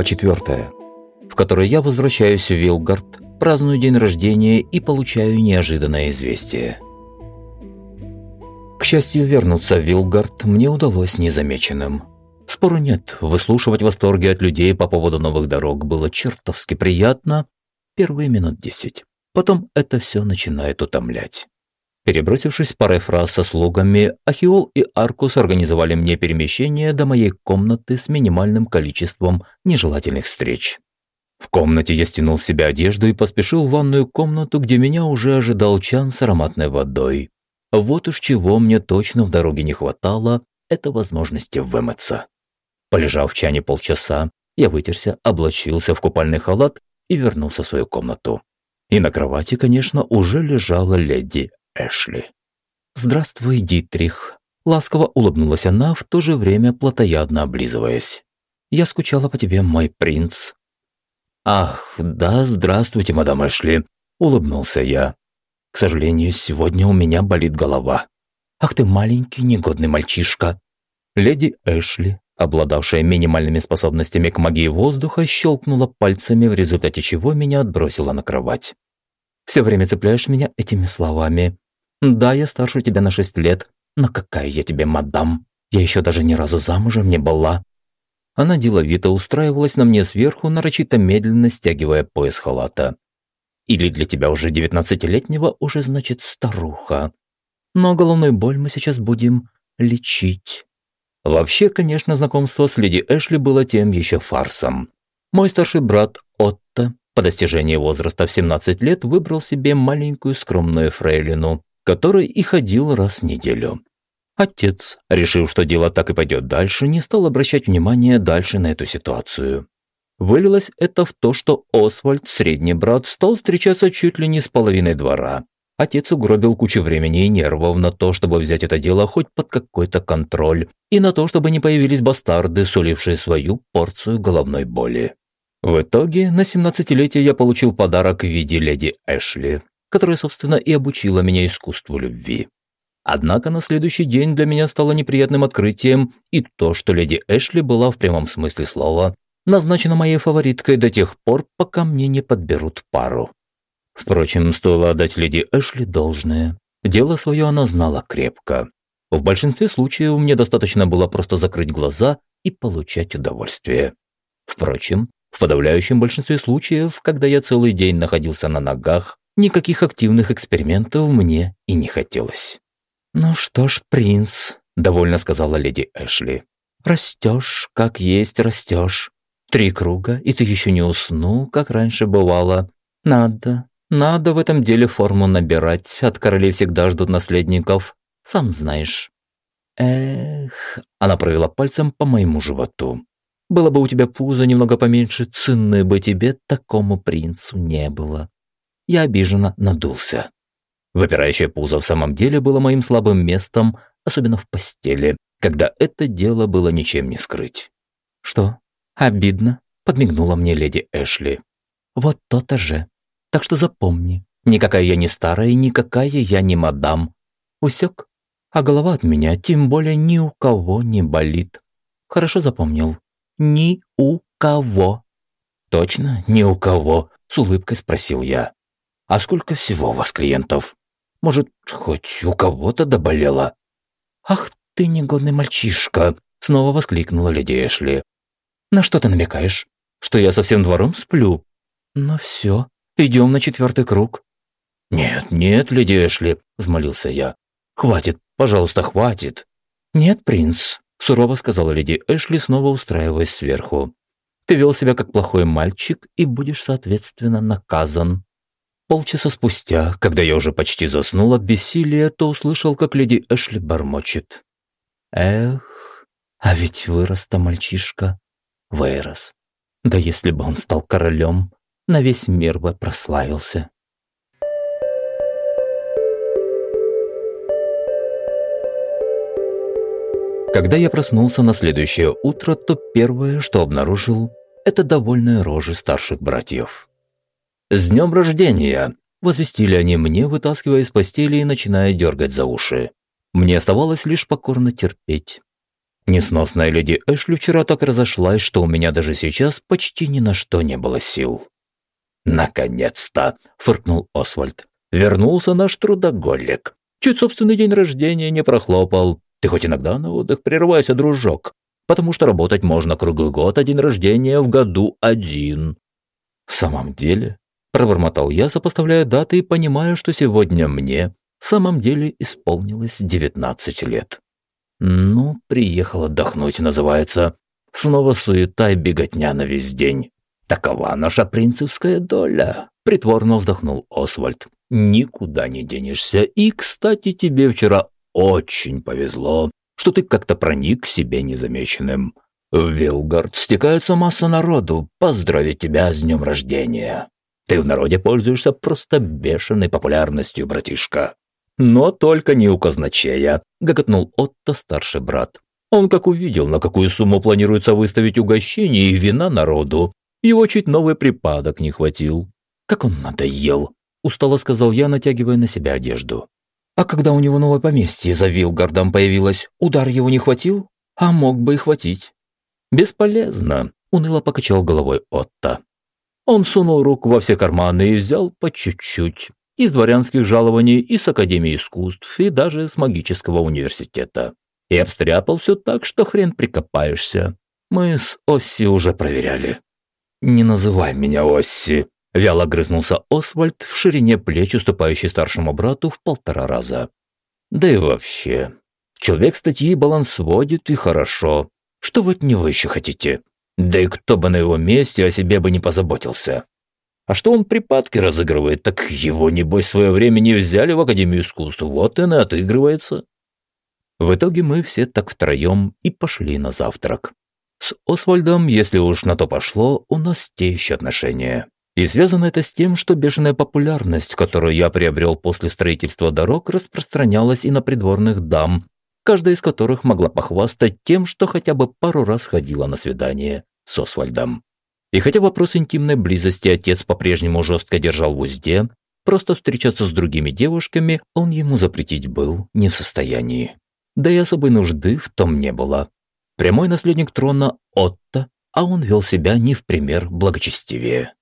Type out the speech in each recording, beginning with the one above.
глава 4, в которой я возвращаюсь в Вилгард, праздную день рождения и получаю неожиданное известие. К счастью, вернуться в Вилгард мне удалось незамеченным. Спору нет, выслушивать восторги от людей по поводу новых дорог было чертовски приятно первые минут десять. Потом это все начинает утомлять. Перебросившись парой фраз со слугами, Ахиол и Аркус организовали мне перемещение до моей комнаты с минимальным количеством нежелательных встреч. В комнате я стянул с себя одежду и поспешил в ванную комнату, где меня уже ожидал чан с ароматной водой. Вот уж чего мне точно в дороге не хватало, это возможности вымыться. Полежав в чане полчаса, я вытерся, облачился в купальный халат и вернулся в свою комнату. И на кровати, конечно, уже лежала леди Эшли. «Здравствуй, Дитрих», — ласково улыбнулась она, в то же время плотоядно облизываясь. «Я скучала по тебе, мой принц». «Ах, да, здравствуйте, мадам Эшли», — улыбнулся я. «К сожалению, сегодня у меня болит голова». «Ах ты маленький негодный мальчишка». Леди Эшли, обладавшая минимальными способностями к магии воздуха, щелкнула пальцами, в результате чего меня отбросила на кровать. «Все время цепляешь меня этими словами. Да, я старше тебя на шесть лет, но какая я тебе мадам? Я еще даже ни разу замужем не была». Она деловито устраивалась на мне сверху, нарочито медленно стягивая пояс халата. «Или для тебя уже девятнадцатилетнего уже значит старуха. Но головную боль мы сейчас будем лечить». Вообще, конечно, знакомство с леди Эшли было тем еще фарсом. Мой старший брат Отто по достижении возраста в 17 лет выбрал себе маленькую скромную фрейлину, который и ходил раз в неделю. Отец, решив, что дело так и пойдет дальше, не стал обращать внимания дальше на эту ситуацию. Вылилось это в то, что Освальд, средний брат, стал встречаться чуть ли не с половиной двора. Отец угробил кучу времени и нервов на то, чтобы взять это дело хоть под какой-то контроль, и на то, чтобы не появились бастарды, сулившие свою порцию головной боли. В итоге, на 17-летие я получил подарок в виде леди Эшли, которая, собственно, и обучила меня искусству любви. Однако на следующий день для меня стало неприятным открытием и то, что леди Эшли была в прямом смысле слова назначена моей фавориткой до тех пор, пока мне не подберут пару. Впрочем, стоило отдать леди Эшли должное. Дело свое она знала крепко. В большинстве случаев мне достаточно было просто закрыть глаза и получать удовольствие. Впрочем, в подавляющем большинстве случаев, когда я целый день находился на ногах, никаких активных экспериментов мне и не хотелось. «Ну что ж, принц», — довольно сказала леди Эшли, — «растешь, как есть растешь. Три круга, и ты еще не уснул, как раньше бывало. Надо, надо в этом деле форму набирать, от королей всегда ждут наследников, сам знаешь». «Эх», — она провела пальцем по моему животу. Было бы у тебя пузо немного поменьше, ценной бы тебе такому принцу не было. Я обиженно надулся. Выпирающее пузо в самом деле было моим слабым местом, особенно в постели, когда это дело было ничем не скрыть. «Что? Обидно?» – подмигнула мне леди Эшли. «Вот то-то же. Так что запомни, никакая я не старая, никакая я не мадам. Усек? А голова от меня тем более ни у кого не болит. Хорошо запомнил?» Ни у кого. Точно, ни у кого, с улыбкой спросил я. А сколько всего у вас клиентов? Может, хоть у кого-то доболело? Ах ты негодный мальчишка, снова воскликнула леди Эшли. На что ты намекаешь? Что я совсем двором сплю? Ну все, идем на четвертый круг. Нет, нет, леди Эшли, взмолился я. Хватит, пожалуйста, хватит. Нет, принц, сурово сказала леди Эшли, снова устраиваясь сверху. «Ты вел себя как плохой мальчик и будешь, соответственно, наказан». Полчаса спустя, когда я уже почти заснул от бессилия, то услышал, как леди Эшли бормочет. «Эх, а ведь вырос-то мальчишка. Вырос. Да если бы он стал королем, на весь мир бы прославился». Когда я проснулся на следующее утро, то первое, что обнаружил, это довольные рожи старших братьев. «С днем рождения!» – возвестили они мне, вытаскивая из постели и начиная дергать за уши. Мне оставалось лишь покорно терпеть. Несносная леди Эшли вчера так разошлась, что у меня даже сейчас почти ни на что не было сил. «Наконец-то!» – фыркнул Освальд. «Вернулся наш трудоголик. Чуть собственный день рождения не прохлопал. Ты хоть иногда на отдых прерывайся, дружок, потому что работать можно круглый год, а день рождения в году один». «В самом деле?» – пробормотал я, сопоставляя даты и понимая, что сегодня мне в самом деле исполнилось 19 лет. «Ну, приехал отдохнуть, называется. Снова суета и беготня на весь день. Такова наша принцевская доля», – притворно вздохнул Освальд. «Никуда не денешься. И, кстати, тебе вчера очень повезло, что ты как-то проник к себе незамеченным. В Вилгард стекается масса народу. Поздравить тебя с днем рождения. Ты в народе пользуешься просто бешеной популярностью, братишка. Но только не у казначея, гоготнул Отто старший брат. Он как увидел, на какую сумму планируется выставить угощение и вина народу, его чуть новый припадок не хватил. Как он надоел, устало сказал я, натягивая на себя одежду. А когда у него новое поместье за Вилгардом появилось, удар его не хватил? А мог бы и хватить. Бесполезно, уныло покачал головой Отто. Он сунул руку во все карманы и взял по чуть-чуть из дворянских жалований, из Академии искусств и даже с магического университета. И обстряпал все так, что хрен прикопаешься. Мы с Осси уже проверяли. «Не называй меня Осси», – вяло грызнулся Освальд в ширине плеч, уступающий старшему брату в полтора раза. «Да и вообще, человек статьи баланс сводит и хорошо. Что вы от него еще хотите? Да и кто бы на его месте о себе бы не позаботился. А что он припадки разыгрывает, так его, небось, в свое время не взяли в Академию искусств, вот и отыгрывается. В итоге мы все так втроем и пошли на завтрак. С Освальдом, если уж на то пошло, у нас те еще отношения. И связано это с тем, что бешеная популярность, которую я приобрел после строительства дорог, распространялась и на придворных дам, каждая из которых могла похвастать тем, что хотя бы пару раз ходила на свидание с Освальдом. И хотя вопрос интимной близости отец по-прежнему жестко держал в узде, просто встречаться с другими девушками он ему запретить был не в состоянии. Да и особой нужды в том не было. Прямой наследник трона Отто, а он вел себя не в пример благочестивее.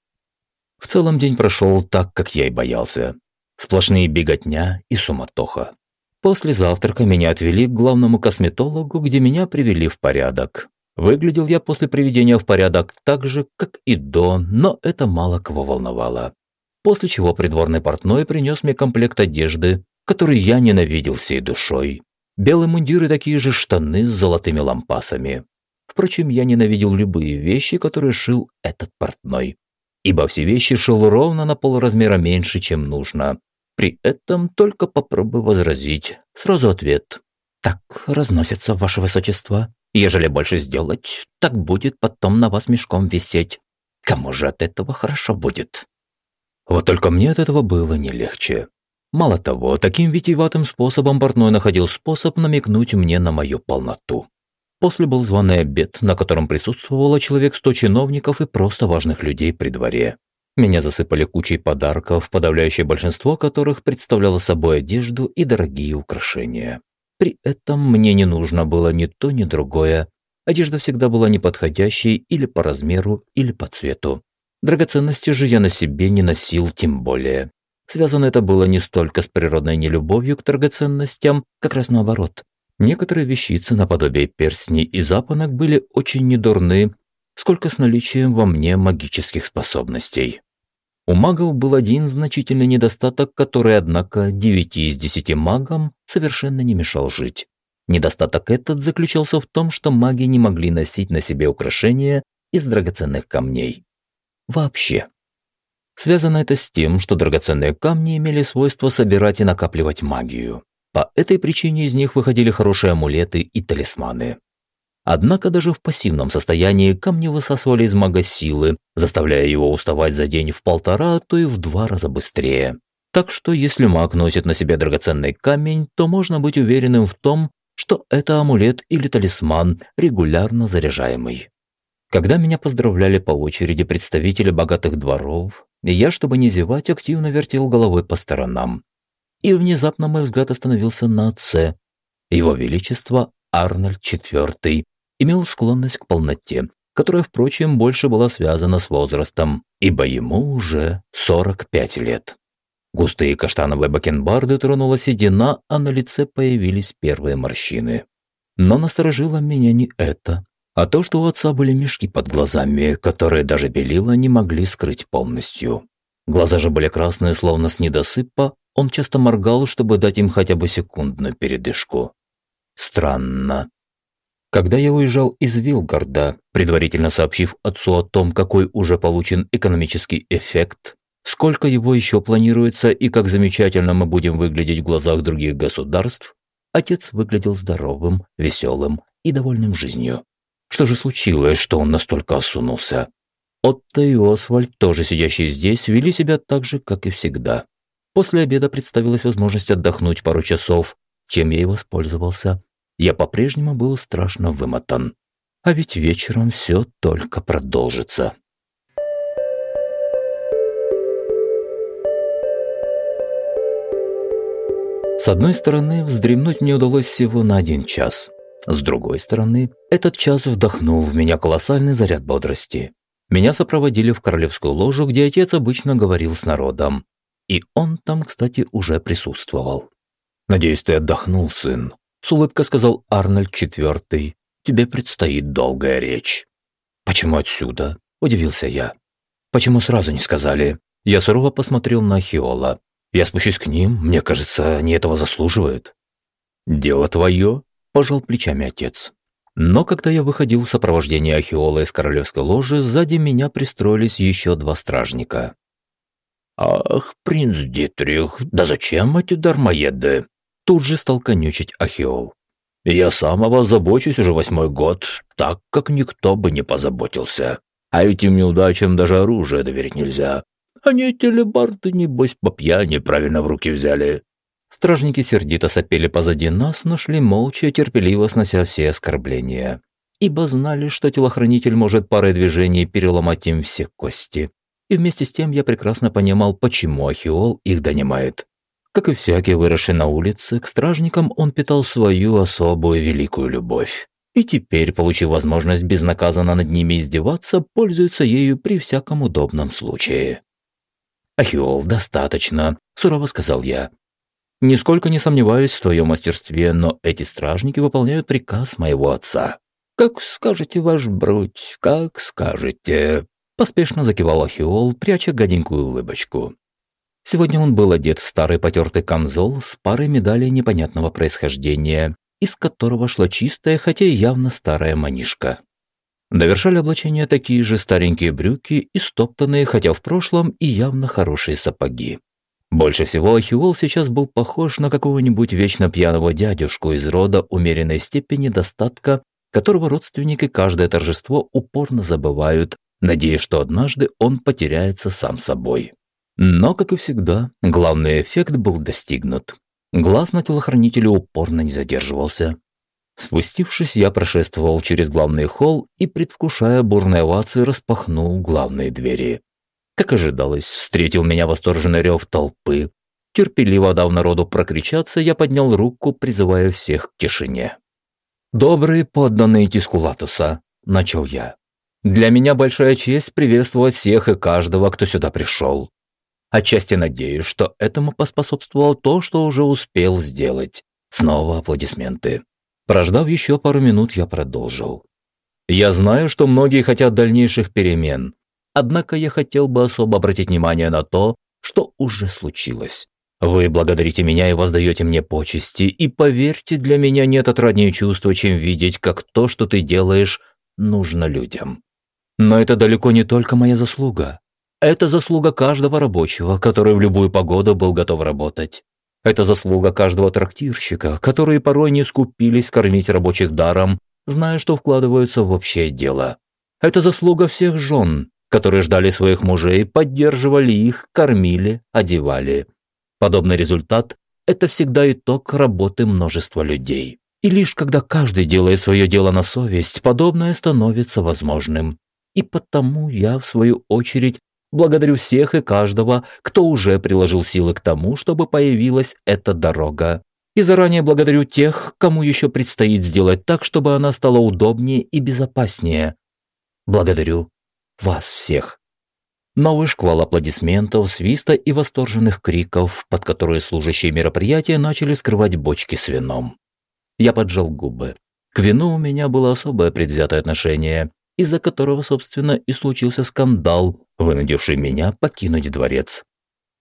В целом день прошел так, как я и боялся. Сплошные беготня и суматоха. После завтрака меня отвели к главному косметологу, где меня привели в порядок. Выглядел я после приведения в порядок так же, как и до, но это мало кого волновало. После чего придворный портной принес мне комплект одежды, который я ненавидел всей душой. Белые мундиры и такие же штаны с золотыми лампасами. Впрочем, я ненавидел любые вещи, которые шил этот портной. Ибо все вещи шил ровно на полразмера меньше, чем нужно. При этом только попробуй возразить. Сразу ответ. «Так разносится, ваше высочество», Ежели больше сделать, так будет потом на вас мешком висеть. Кому же от этого хорошо будет? Вот только мне от этого было не легче. Мало того, таким витиеватым способом портной находил способ намекнуть мне на мою полноту. После был званый обед, на котором присутствовало человек сто чиновников и просто важных людей при дворе. Меня засыпали кучей подарков, подавляющее большинство которых представляло собой одежду и дорогие украшения. При этом мне не нужно было ни то, ни другое. Одежда всегда была неподходящей или по размеру, или по цвету. Драгоценности же я на себе не носил тем более. Связано это было не столько с природной нелюбовью к драгоценностям, как раз наоборот. Некоторые вещицы наподобие перстней и запонок были очень недурны, сколько с наличием во мне магических способностей. У магов был один значительный недостаток, который, однако, девяти из десяти магам совершенно не мешал жить. Недостаток этот заключался в том, что маги не могли носить на себе украшения из драгоценных камней. Вообще. Связано это с тем, что драгоценные камни имели свойство собирать и накапливать магию. По этой причине из них выходили хорошие амулеты и талисманы. Однако даже в пассивном состоянии камни высасывали из мага силы, заставляя его уставать за день в полтора, а то и в два раза быстрее. Так что если маг носит на себе драгоценный камень, то можно быть уверенным в том, что это амулет или талисман, регулярно заряжаемый. Когда меня поздравляли по очереди представители богатых дворов, я, чтобы не зевать, активно вертел головой по сторонам. И внезапно мой взгляд остановился на отце. Его Величество Арнольд IV имел склонность к полноте, которая, впрочем, больше была связана с возрастом, ибо ему уже 45 лет. Густые каштановые бакенбарды тронула седина, а на лице появились первые морщины. Но насторожило меня не это, а то, что у отца были мешки под глазами, которые даже белила не могли скрыть полностью. Глаза же были красные, словно с недосыпа, он часто моргал, чтобы дать им хотя бы секундную передышку. Странно. Когда я уезжал из Вилгарда, предварительно сообщив отцу о том, какой уже получен экономический эффект, сколько его еще планируется и как замечательно мы будем выглядеть в глазах других государств, отец выглядел здоровым, веселым и довольным жизнью. Что же случилось, что он настолько осунулся? Отто и Освальд, тоже сидящие здесь, вели себя так же, как и всегда. После обеда представилась возможность отдохнуть пару часов, чем я и воспользовался я по-прежнему был страшно вымотан. А ведь вечером все только продолжится. С одной стороны, вздремнуть мне удалось всего на один час. С другой стороны, этот час вдохнул в меня колоссальный заряд бодрости. Меня сопроводили в королевскую ложу, где отец обычно говорил с народом. И он там, кстати, уже присутствовал. «Надеюсь, ты отдохнул, сын», с улыбкой сказал Арнольд IV. «Тебе предстоит долгая речь». «Почему отсюда?» – удивился я. «Почему сразу не сказали?» Я сурово посмотрел на Хиола. «Я спущусь к ним, мне кажется, они этого заслуживают». «Дело твое», – пожал плечами отец. Но когда я выходил в сопровождении Ахиола из королевской ложи, сзади меня пристроились еще два стражника. «Ах, принц Дитрих, да зачем эти дармоеды?» Тут же стал конючить Ахиол. «Я сам о вас забочусь уже восьмой год, так как никто бы не позаботился. А этим неудачам даже оружие доверить нельзя. Они эти лебарды, небось, по пьяни правильно в руки взяли». Стражники сердито сопели позади нас, но шли молча, терпеливо снося все оскорбления. Ибо знали, что телохранитель может парой движений переломать им все кости. И вместе с тем я прекрасно понимал, почему Ахиол их донимает. Как и всякий, выросший на улице, к стражникам он питал свою особую великую любовь. И теперь, получив возможность безнаказанно над ними издеваться, пользуется ею при всяком удобном случае. «Ахиол, достаточно», – сурово сказал я. «Нисколько не сомневаюсь в твоем мастерстве, но эти стражники выполняют приказ моего отца». «Как скажете, ваш бруть, как скажете», – поспешно закивал Ахиол, пряча гаденькую улыбочку. Сегодня он был одет в старый потертый камзол с парой медалей непонятного происхождения, из которого шла чистая, хотя и явно старая манишка. Довершали облачение такие же старенькие брюки и стоптанные, хотя в прошлом, и явно хорошие сапоги. Больше всего Ахиол сейчас был похож на какого-нибудь вечно пьяного дядюшку из рода умеренной степени достатка, которого родственники каждое торжество упорно забывают, надеясь, что однажды он потеряется сам собой. Но, как и всегда, главный эффект был достигнут. Глаз на телохранителя упорно не задерживался. Спустившись, я прошествовал через главный холл и, предвкушая бурные овации, распахнул главные двери. Как ожидалось, встретил меня восторженный рев толпы. Терпеливо дав народу прокричаться, я поднял руку, призывая всех к тишине. «Добрые подданные Тискулатуса», – начал я. «Для меня большая честь приветствовать всех и каждого, кто сюда пришел. Отчасти надеюсь, что этому поспособствовало то, что уже успел сделать. Снова аплодисменты. Прождав еще пару минут, я продолжил. Я знаю, что многие хотят дальнейших перемен, однако я хотел бы особо обратить внимание на то, что уже случилось. Вы благодарите меня и воздаете мне почести, и поверьте, для меня нет отраднее чувства, чем видеть, как то, что ты делаешь, нужно людям. Но это далеко не только моя заслуга. Это заслуга каждого рабочего, который в любую погоду был готов работать. Это заслуга каждого трактирщика, которые порой не скупились кормить рабочих даром, зная, что вкладываются в общее дело. Это заслуга всех жен, которые ждали своих мужей, поддерживали их, кормили, одевали. Подобный результат – это всегда итог работы множества людей. И лишь когда каждый делает свое дело на совесть, подобное становится возможным. И потому я, в свою очередь, Благодарю всех и каждого, кто уже приложил силы к тому, чтобы появилась эта дорога. И заранее благодарю тех, кому еще предстоит сделать так, чтобы она стала удобнее и безопаснее. Благодарю вас всех. Новый шквал аплодисментов, свиста и восторженных криков, под которые служащие мероприятия начали скрывать бочки с вином. Я поджал губы. К вину у меня было особое предвзятое отношение, из-за которого, собственно, и случился скандал, вынудивший меня покинуть дворец.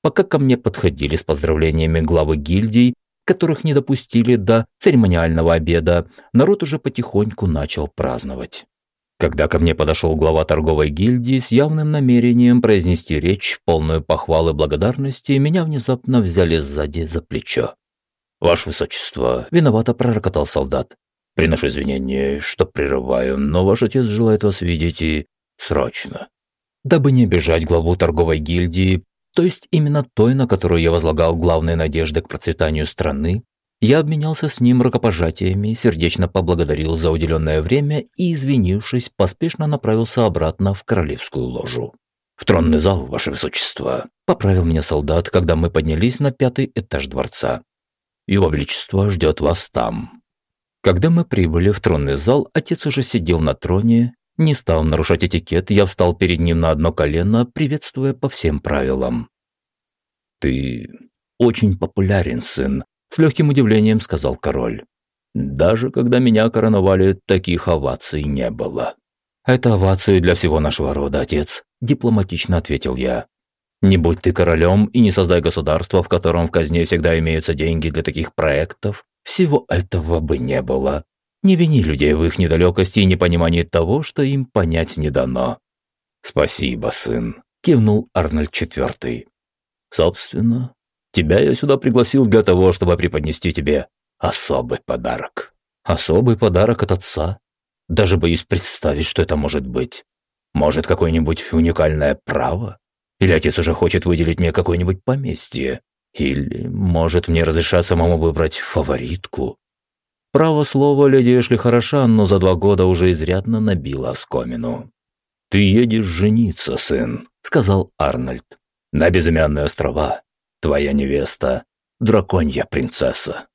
Пока ко мне подходили с поздравлениями главы гильдий, которых не допустили до церемониального обеда, народ уже потихоньку начал праздновать. Когда ко мне подошел глава торговой гильдии с явным намерением произнести речь, полную похвалы и благодарности, меня внезапно взяли сзади за плечо. «Ваше Высочество», – виновато пророкотал солдат. «Приношу извинения, что прерываю, но ваш отец желает вас видеть и срочно». Дабы не обижать главу торговой гильдии, то есть именно той, на которую я возлагал главные надежды к процветанию страны, я обменялся с ним рукопожатиями, сердечно поблагодарил за уделенное время и, извинившись, поспешно направился обратно в королевскую ложу. «В тронный зал, ваше высочество», – поправил меня солдат, когда мы поднялись на пятый этаж дворца. «Его величество ждет вас там». Когда мы прибыли в тронный зал, отец уже сидел на троне. Не стал нарушать этикет, я встал перед ним на одно колено, приветствуя по всем правилам. «Ты очень популярен, сын», с легким удивлением сказал король. Даже когда меня короновали, таких оваций не было. Это овации для всего нашего рода, отец, дипломатично ответил я. Не будь ты королем и не создай государство, в котором в казне всегда имеются деньги для таких проектов, всего этого бы не было. Не вини людей в их недалекости и непонимании того, что им понять не дано. «Спасибо, сын», – кивнул Арнольд IV. «Собственно, Тебя я сюда пригласил для того, чтобы преподнести тебе особый подарок. Особый подарок от отца? Даже боюсь представить, что это может быть. Может, какое-нибудь уникальное право? Или отец уже хочет выделить мне какое-нибудь поместье? Или, может, мне разрешат самому выбрать фаворитку? Право слово, леди Эшли хороша, но за два года уже изрядно набила оскомину. «Ты едешь жениться, сын», — сказал Арнольд. «На безымянные острова, твоя невеста – драконья принцесса.